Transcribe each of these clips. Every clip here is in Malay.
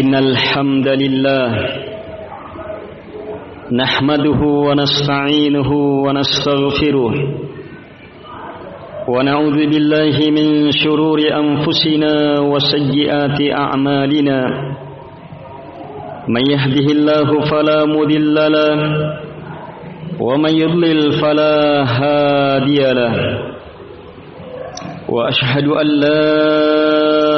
إن الحمد لله نحمده ونستعينه ونستغفره ونعوذ بالله من شرور أنفسنا وسيئات أعمالنا من يهده الله فلا مذل له ومن يضلل فلا هادي له وأشهد أن لا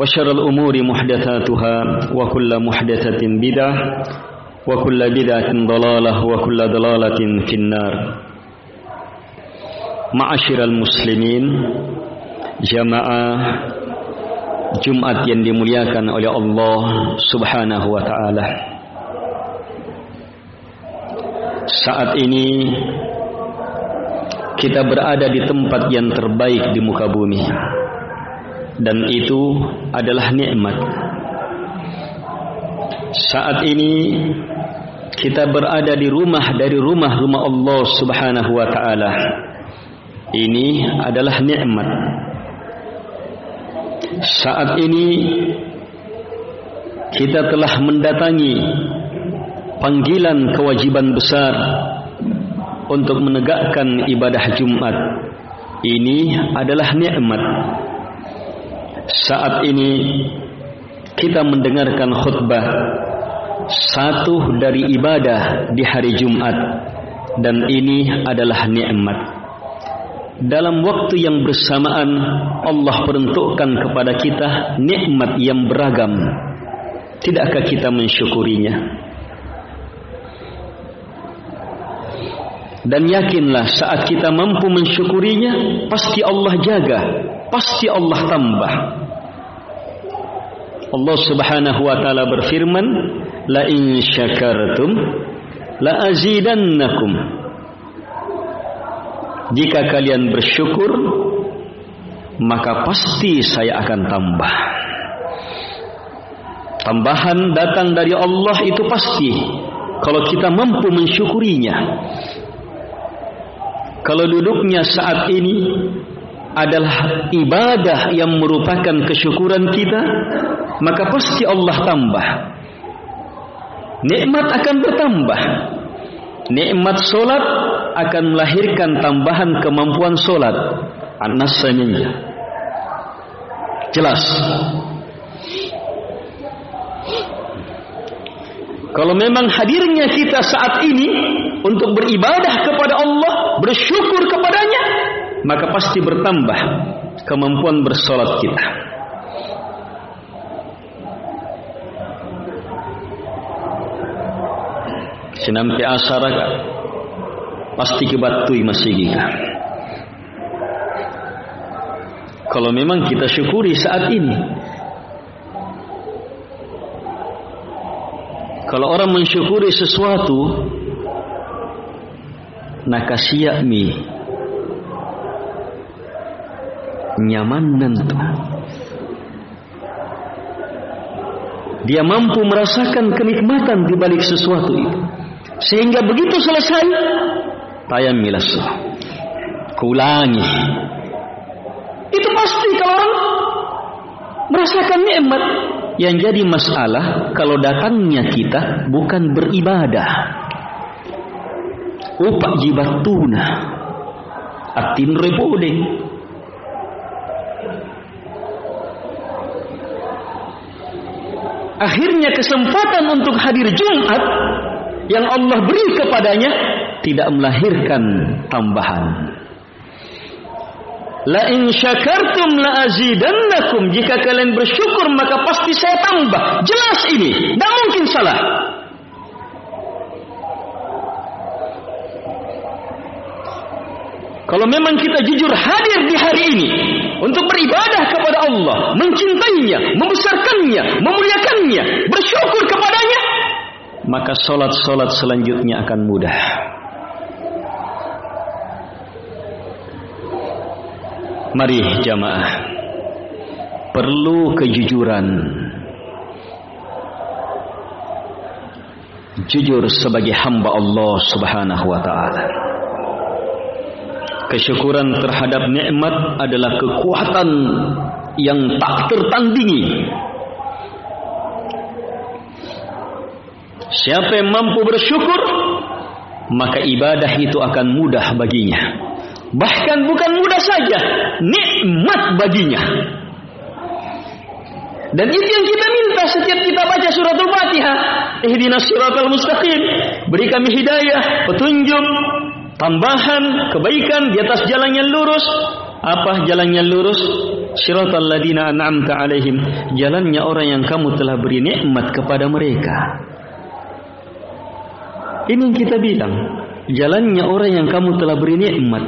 وشر الأمور محدثاتها وكل محدثة بدعة وكل بدعة ضلالة وكل ضلالة في النار معاشر المسلمين jamaah Jumat yang dimuliakan oleh Allah Subhanahu wa taala. Saat ini kita berada di tempat yang terbaik di muka bumi. Dan itu adalah nikmat. Saat ini kita berada di rumah dari rumah-rumah Allah Subhanahu wa taala. Ini adalah nikmat. Saat ini kita telah mendatangi panggilan kewajiban besar untuk menegakkan ibadah Jumat. Ini adalah nikmat. Saat ini kita mendengarkan khutbah satu dari ibadah di hari Jumat. Dan ini adalah nikmat. Dalam waktu yang bersamaan Allah peruntukkan kepada kita nikmat yang beragam. Tidakkah kita mensyukurinya dan yakinlah saat kita mampu mensyukurinya pasti Allah jaga pasti Allah tambah. Allah Subhanahu wa taala berfirman la in syakartum la azidannakum. Jika kalian bersyukur maka pasti saya akan tambah. Tambahan datang dari Allah itu pasti. Kalau kita mampu mensyukurinya kalau duduknya saat ini adalah ibadah yang merupakan kesyukuran kita maka pasti Allah tambah. Nikmat akan bertambah. Nikmat solat akan melahirkan tambahan kemampuan solat. An-nasanya jelas kalau memang hadirnya kita saat ini untuk beribadah kepada Allah bersyukur kepadanya maka pasti bertambah kemampuan bersolat kita. Sinampi asaraga pasti kebatui masih kita kalau memang kita syukuri saat ini kalau orang mensyukuri sesuatu nakasiya mi nyaman nanti dia mampu merasakan kenikmatan di balik sesuatu itu sehingga begitu selesai tayam. Kulangi. Itu pasti kalau orang merasakan nikmat. Yang jadi masalah kalau datangnya kita bukan beribadah. Upak jibatuna. Atin reboding. Akhirnya kesempatan untuk hadir Jumat yang Allah beri kepadanya tidak melahirkan tambahan. La in syakartum la azidannakum. Jika kalian bersyukur maka pasti saya tambah. Jelas ini, tidak mungkin salah. Kalau memang kita jujur hadir di hari ini untuk beribadah kepada Allah, mencintainya, membesarkannya, memuliakannya, bersyukur kepadanya, maka solat-solat selanjutnya akan mudah. Mari jamaah. Perlu kejujuran. Jujur sebagai hamba Allah subhanahu wa ta'ala. Kesyukuran terhadap nikmat adalah kekuatan yang tak tertandingi. Siapa yang mampu bersyukur Maka ibadah itu akan mudah baginya Bahkan bukan mudah saja, nikmat baginya. Dan itu yang kita minta setiap kita baca suratul Fatihah. Ihdinas siratal mustaqim. Beri kami hidayah, petunjuk, tambahan, kebaikan di atas jalan yang lurus. Apa jalan yang lurus? Siratal ladina an'amta alaihim. Jalannya orang yang kamu telah beri nikmat kepada mereka. Ini yang kita bilang. Jalannya orang yang kamu telah beri nikmat.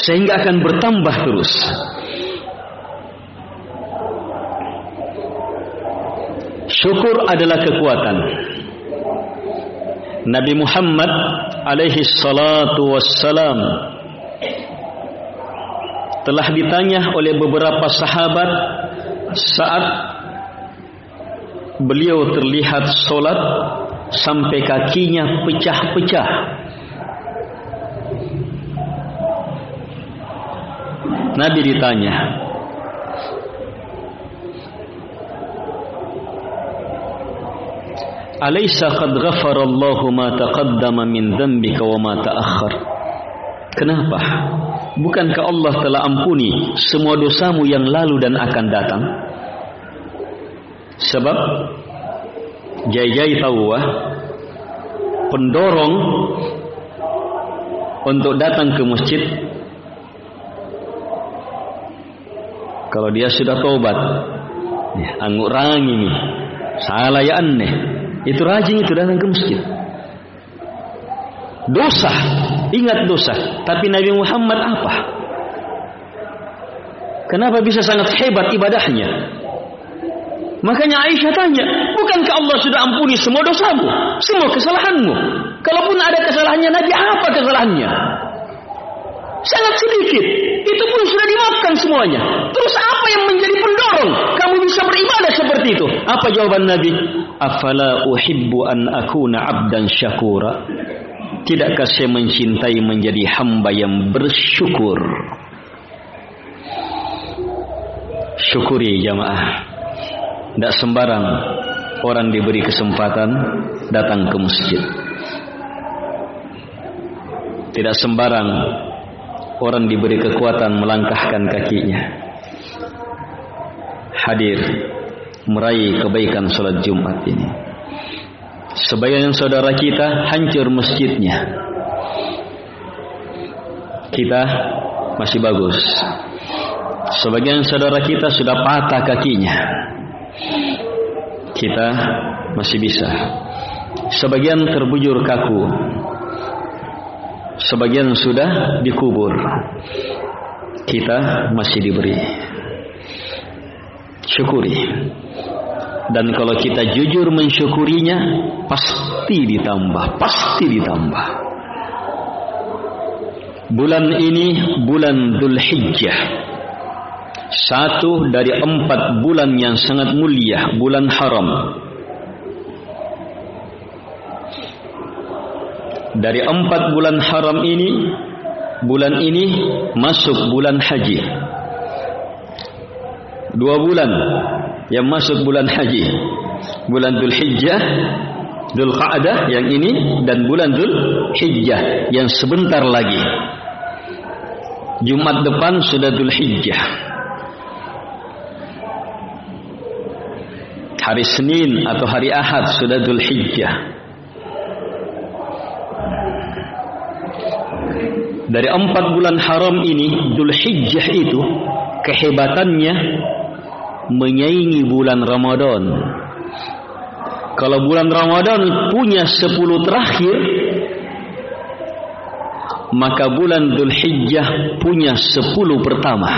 sehingga akan bertambah terus. Syukur adalah kekuatan. Nabi Muhammad alaihi salatu wassalam telah ditanya oleh beberapa sahabat saat beliau terlihat solat sampai kakinya pecah-pecah Nabi ditanya Alaysa qad ghafara Allahu ma taqaddama min dhanbika wa ma ta'akhkhar Kenapa? Bukankah Allah telah ampuni semua dosamu yang lalu dan akan datang? Sebab Jai-jai tahu ah, pendorong untuk datang ke masjid kalau dia sudah taubat anggur rangi nih salah ya aneh itu rajin itu datang ke masjid. Dosa ingat dosa. Tapi Nabi Muhammad apa? Kenapa bisa sangat hebat ibadahnya makanya Aisyah tanya bukankah Allah sudah ampuni semua dosamu semua kesalahanmu kalaupun ada kesalahannya Nabi apa kesalahannya sangat sedikit itu pun sudah dimaafkan semuanya. Terus apa yang menjadi pendorong kamu bisa beribadah seperti itu? Apa jawaban Nabi? Afala uhibbu an akuna abdan syakura? Tidakkah saya mencintai menjadi hamba yang bersyukur? Syukuri jamaah. Tidak sembarang orang diberi kesempatan datang ke masjid. Tidak sembarang orang diberi kekuatan melangkahkan kakinya. Hadir meraih kebaikan salat Jumat ini. Sebagian saudara kita hancur masjidnya. Kita masih bagus. Sebagian saudara kita sudah patah kakinya kita masih bisa. Sebagian terbujur kaku. Sebagian sudah dikubur. Kita masih diberi. Syukuri. Dan kalau kita jujur mensyukurinya pasti ditambah pasti ditambah. Bulan ini bulan Dhul Hijjah satu dari empat bulan yang sangat mulia bulan haram. Dari empat bulan haram ini bulan ini masuk bulan haji. Dua bulan yang masuk bulan haji. Bulan Dhul Hijjah Dhul Qa'dah yang ini dan bulan Dhul Hijjah yang sebentar lagi. Jumat depan sudah Dhul Hijjah hari Senin atau hari Ahad sudah Dhul Hijjah dari empat bulan haram ini Dhul Hijjah itu kehebatannya menyaingi bulan Ramadan. Kalau bulan Ramadan punya 10 terakhir maka bulan Dhul Hijjah punya 10 pertama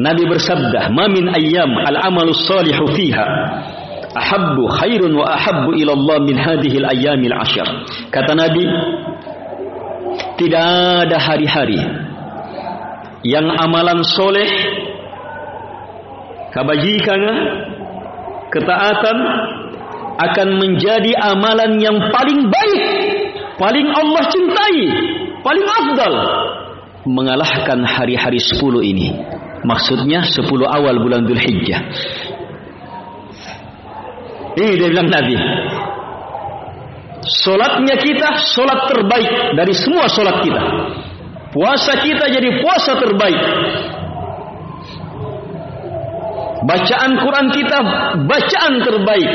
Nabi bersabda ma min ayyam al-amalus salihu fiha ahabbu khairun wa ahabbu ila Allah min hadhihi al-ayyamil ashar kata Nabi tidak ada hari-hari yang amalan soleh kebajikan ketaatan akan menjadi amalan yang paling baik, paling Allah cintai, paling afdal mengalahkan hari-hari 10 ini. Maksudnya 10 awal bulan Dhul Hijjah. Ini dia bilang Nabi. Solatnya kita solat terbaik dari semua solat kita. Puasa kita jadi puasa terbaik. Bacaan Quran kita bacaan terbaik.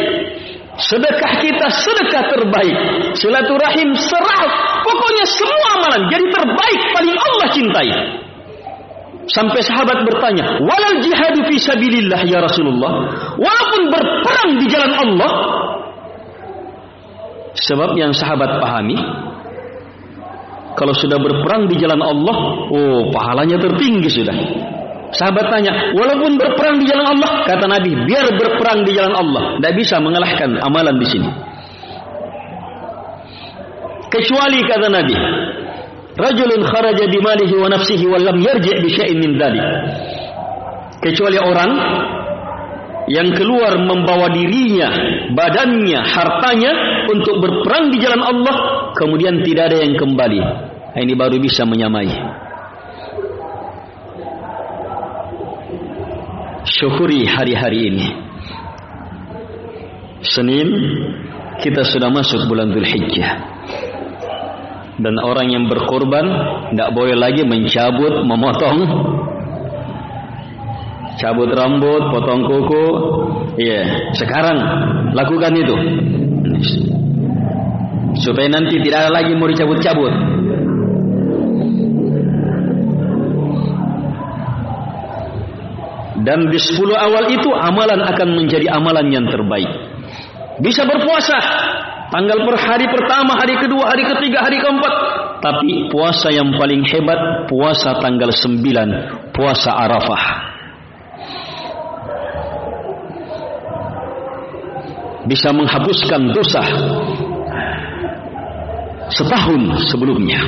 Sedekah kita sedekah terbaik. Silaturahim serah. Pokoknya semua amalan jadi terbaik paling Allah cintai. Sampai sahabat bertanya, "Walal jihadu fi sabilillah ya Rasulullah?" Walaupun berperang di jalan Allah. Sebab yang sahabat pahami, kalau sudah berperang di jalan Allah, oh pahalanya tertinggi sudah. Sahabat tanya, walaupun berperang di jalan Allah, kata Nabi, biar berperang di jalan Allah, tidak bisa mengalahkan amalan di sini. Kecuali kata Nabi, rajulun kharaja bi malihi wa nafsihi wa lam yarji' bi syai'in min dhalik. Kecuali orang yang keluar membawa dirinya, badannya, hartanya untuk berperang di jalan Allah, kemudian tidak ada yang kembali. Ini baru bisa menyamai. syukuri hari-hari ini. Senin kita sudah masuk bulan Dhul Hijjah. Dan orang yang berkorban tidak boleh lagi mencabut, memotong, cabut rambut, potong kuku. Iya, yeah. sekarang lakukan itu supaya nanti tidak ada lagi mau dicabut-cabut. Dan di sepuluh awal itu amalan akan menjadi amalan yang terbaik. Bisa berpuasa. Tanggal per hari pertama, hari kedua, hari ketiga, hari keempat. Tapi puasa yang paling hebat, puasa tanggal sembilan, puasa Arafah. Bisa menghapuskan dosa setahun sebelumnya.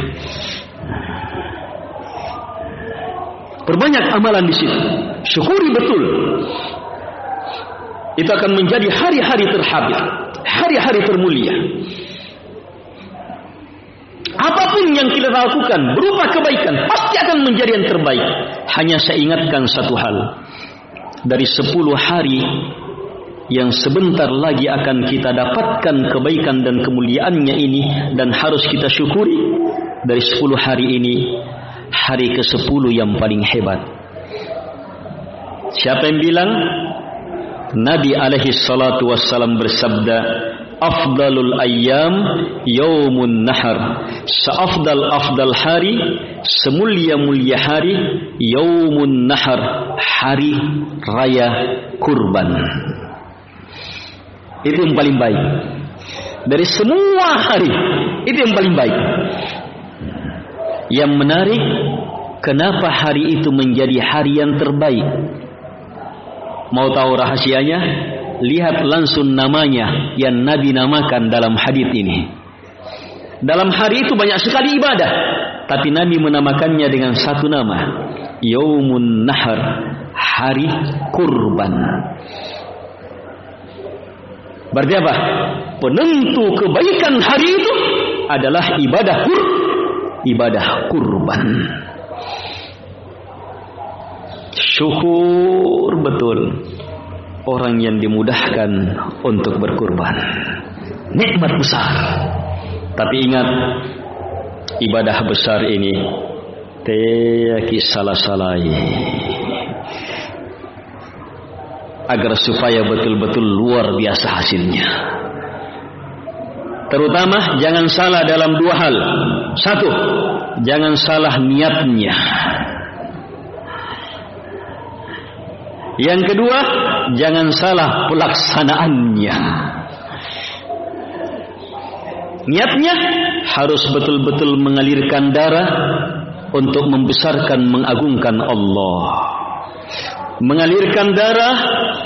Perbanyak amalan di situ. Syukuri betul. Itu akan menjadi hari-hari terhabis. Hari-hari termulia. Apapun yang kita lakukan berupa kebaikan pasti akan menjadi yang terbaik. Hanya saya ingatkan satu hal. Dari sepuluh hari yang sebentar lagi akan kita dapatkan kebaikan dan kemuliaannya ini dan harus kita syukuri dari sepuluh hari ini hari ke sepuluh yang paling hebat. Siapa yang bilang? Nabi alaihi salatu wassalam bersabda, "Afdalul ayyam yaumun nahar." Seafdal afdal hari, semulia mulia hari yaumun nahar, hari raya kurban. Itu yang paling baik. Dari semua hari, itu yang paling baik. Yang menarik, kenapa hari itu menjadi hari yang terbaik? Mau tahu rahasianya? Lihat langsung namanya yang Nabi namakan dalam hadis ini. Dalam hari itu banyak sekali ibadah, tapi Nabi menamakannya dengan satu nama, Yaumun Nahar, hari kurban. Berarti apa? Penentu kebaikan hari itu adalah ibadah kur ibadah kurban. Syukur betul orang yang dimudahkan untuk berkurban. Nikmat besar. Tapi ingat ibadah besar ini tiada salah-salah agar supaya betul-betul luar biasa hasilnya. Terutama jangan salah dalam dua hal. Satu, jangan salah niatnya. Yang kedua, jangan salah pelaksanaannya. Niatnya harus betul-betul mengalirkan darah untuk membesarkan mengagungkan Allah. Mengalirkan darah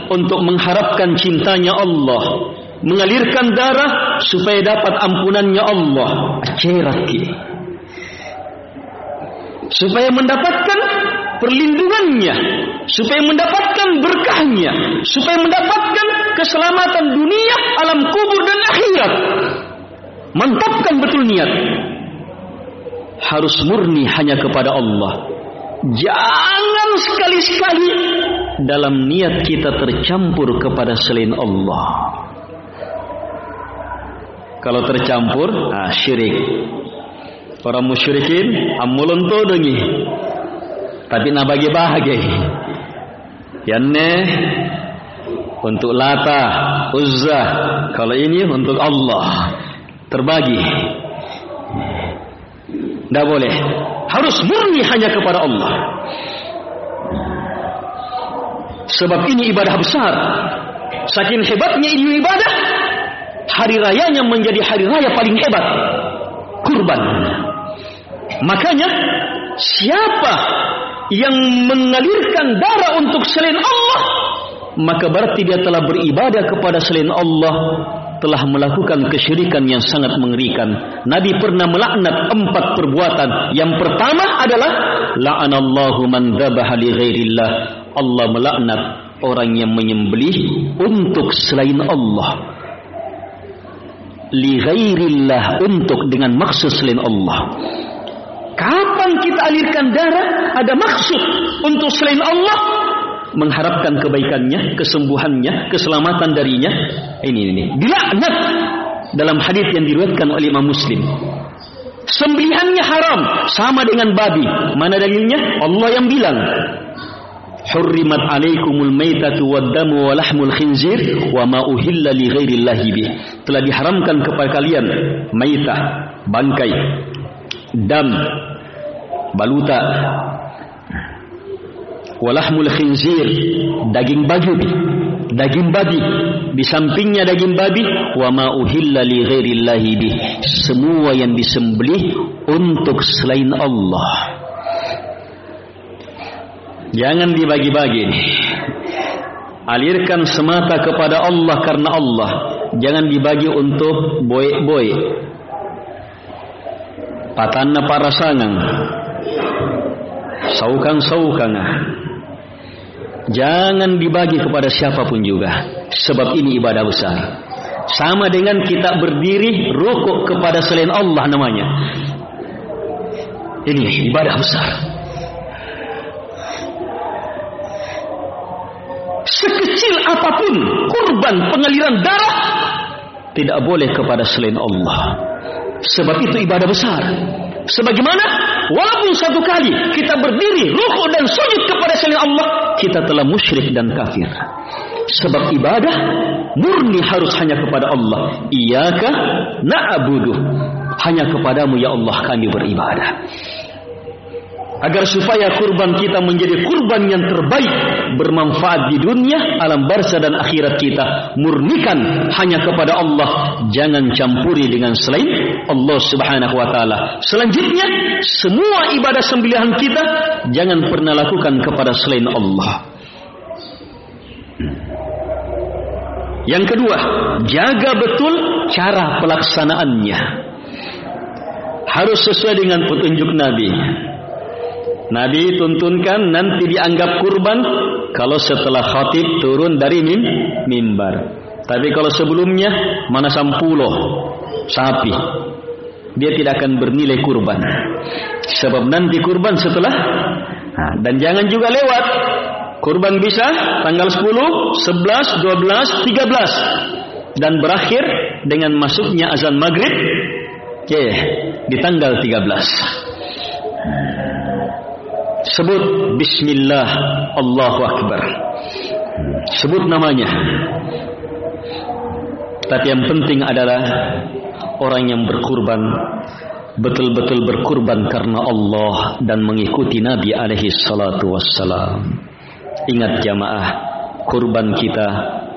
untuk mengharapkan cintanya Allah mengalirkan darah supaya dapat ampunannya Allah akhirat supaya mendapatkan perlindungannya supaya mendapatkan berkahnya. Supaya mendapatkan keselamatan dunia alam kubur dan akhirat. Mantapkan betul niat. Harus murni hanya kepada Allah. Jangan sekali-sekali dalam niat kita tercampur kepada selain Allah. Kalau tercampur ah syirik. Orang musyrikin amulun to dengi tapi nak bagi bahagia. Yanne untuk lata uzza kalau ini untuk Allah. Terbagi. Tidak boleh. Harus murni hanya kepada Allah. Sebab ini ibadah besar. Saking hebatnya ini ibadah hari rayanya menjadi hari raya paling hebat. Kurban. Makanya siapa yang mengalirkan darah untuk selain Allah maka berarti dia telah beribadah kepada selain Allah telah melakukan kesyirikan yang sangat mengerikan. Nabi pernah melaknat empat perbuatan. Yang pertama adalah la'anallahu man dhabaha li ghairillah. Allah melaknat orang yang menyembelih untuk selain Allah. Li ghairillah untuk dengan maksud selain Allah. Kapan kita alirkan darah ada maksud untuk selain Allah mengharapkan kebaikannya, kesembuhannya, keselamatan darinya. Ini ini. Dilaknat dalam hadis yang diriwayatkan oleh Imam Muslim. Sembelihannya haram sama dengan babi. Mana dalilnya? Allah yang bilang Hurrimat alaikumul maitatu waddamu wa lahmul khinzir wa ma uhilla li ghairillahi bih. Telah diharamkan kepada kalian maitah, bangkai, dam, baluta, wa lahmul khinzir, daging babi, daging babi. Di sampingnya daging babi wa ma uhilla li ghairillahi bih. Semua yang disembelih untuk selain Allah. Jangan dibagi-bagi Alirkan semata kepada Allah karena Allah. Jangan dibagi untuk boy-boy. Patanna para sangang. Saukang-saukang. Jangan dibagi kepada siapapun juga. Sebab ini ibadah besar. Sama dengan kita berdiri rukuk kepada selain Allah namanya. Ini ibadah besar. sekecil apapun kurban pengaliran darah tidak boleh kepada selain Allah sebab itu ibadah besar. Sebagaimana walaupun satu kali kita berdiri rukuk dan sujud kepada selain Allah kita telah musyrik dan kafir. Sebab ibadah murni harus hanya kepada Allah. Iyyaka na'budu. Hanya kepadamu ya Allah kami beribadah. Agar supaya kurban kita menjadi kurban yang terbaik bermanfaat di dunia alam barzah dan akhirat kita murnikan hanya kepada Allah. Jangan campuri dengan selain Allah Subhanahu wa taala. Selanjutnya semua ibadah sembelihan kita jangan pernah lakukan kepada selain Allah. Yang kedua jaga betul cara pelaksanaannya. Harus sesuai dengan petunjuk Nabi. Nabi tuntunkan nanti dianggap kurban kalau setelah khatib turun dari mim, mimbar. Tapi kalau sebelumnya mana sampulo sapi. Dia tidak akan bernilai kurban. Sebab nanti kurban setelah dan jangan juga lewat. Kurban bisa tanggal 10, 11, 12, 13 dan berakhir dengan masuknya azan maghrib. Okay, di tanggal 13. Sebut Bismillah Allahu Akbar. Sebut namanya. Tapi yang penting adalah orang yang berkurban betul-betul berkurban karena Allah dan mengikuti Nabi alaihi salatu wassalam. Ingat jamaah, kurban kita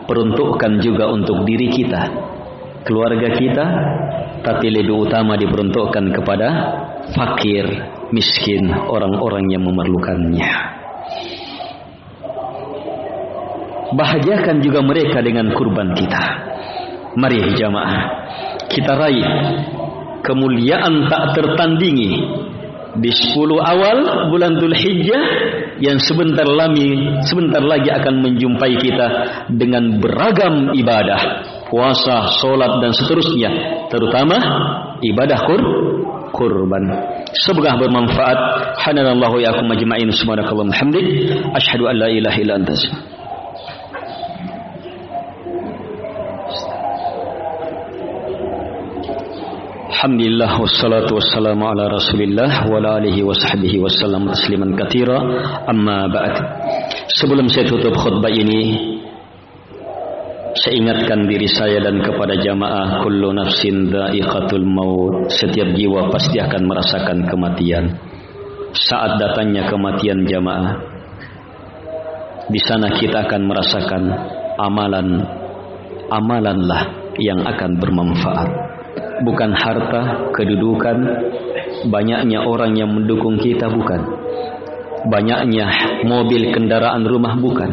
peruntukkan juga untuk diri kita, keluarga kita, tapi lebih utama diperuntukkan kepada fakir, miskin, orang-orang yang memerlukannya. Bahagiakan juga mereka dengan kurban kita. Mari jamaah kita raih. Kemuliaan tak tertandingi. Di 10 awal bulan Dzulhijjah yang sebentar lagi sebentar lagi akan menjumpai kita dengan beragam ibadah puasa, solat dan seterusnya terutama ibadah kur kurban. Semoga bermanfaat. Hanallahu yakum ajma'in. Subhanakallahumma hamdik asyhadu an la ilaha illa anta Alhamdulillah wassalatu wassalamu ala Rasulillah wa ala alihi wa sahbihi wasallam tasliman katsira amma ba'd. Sebelum saya tutup khutbah ini saya ingatkan diri saya dan kepada jamaah kullu nafsin dha'iqatul maut. Setiap jiwa pasti akan merasakan kematian. Saat datangnya kematian jamaah di sana kita akan merasakan amalan amalanlah yang akan bermanfaat bukan harta, kedudukan, banyaknya orang yang mendukung kita bukan. Banyaknya mobil, kendaraan, rumah bukan.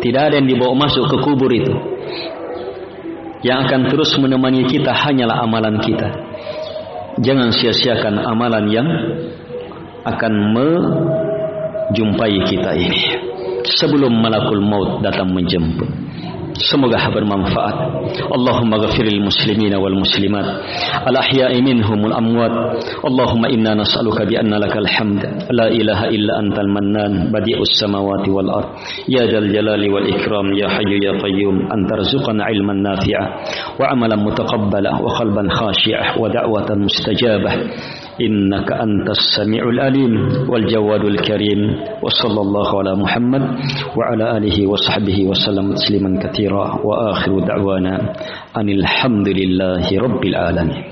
Tidak ada yang dibawa masuk ke kubur itu. Yang akan terus menemani kita hanyalah amalan kita. Jangan sia-siakan amalan yang akan menjumpai kita ini. Sebelum malakul maut datang menjemput. Semoga bermanfaat. Allahumma ghafiril muslimina wal muslimat al ahya'i minhum wal amwat. Allahumma inna nas'aluka bi anna lakal hamd la ilaha illa antal mannan badi'us samawati wal ard ya dzal jalali wal ikram ya hayyu ya qayyum antarzuqana ilman nafi'a wa amalan mutaqabbala wa qalban khashi'a wa da'watan mustajabah إنك أنت السميع الأليم والجواد الكريم. وصلى الله على محمد وعلى آله وصحبه وسلم تسليما كثيرا. وآخر دعوانا أن الحمد لله رب العالمين.